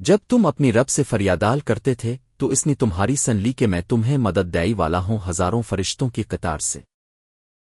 جب تم اپنی رب سے فریادال کرتے تھے، تو اس نے تمہاری سن لی کہ میں تمہیں مدد دائی والا ہوں ہزاروں فرشتوں کی قطار سے۔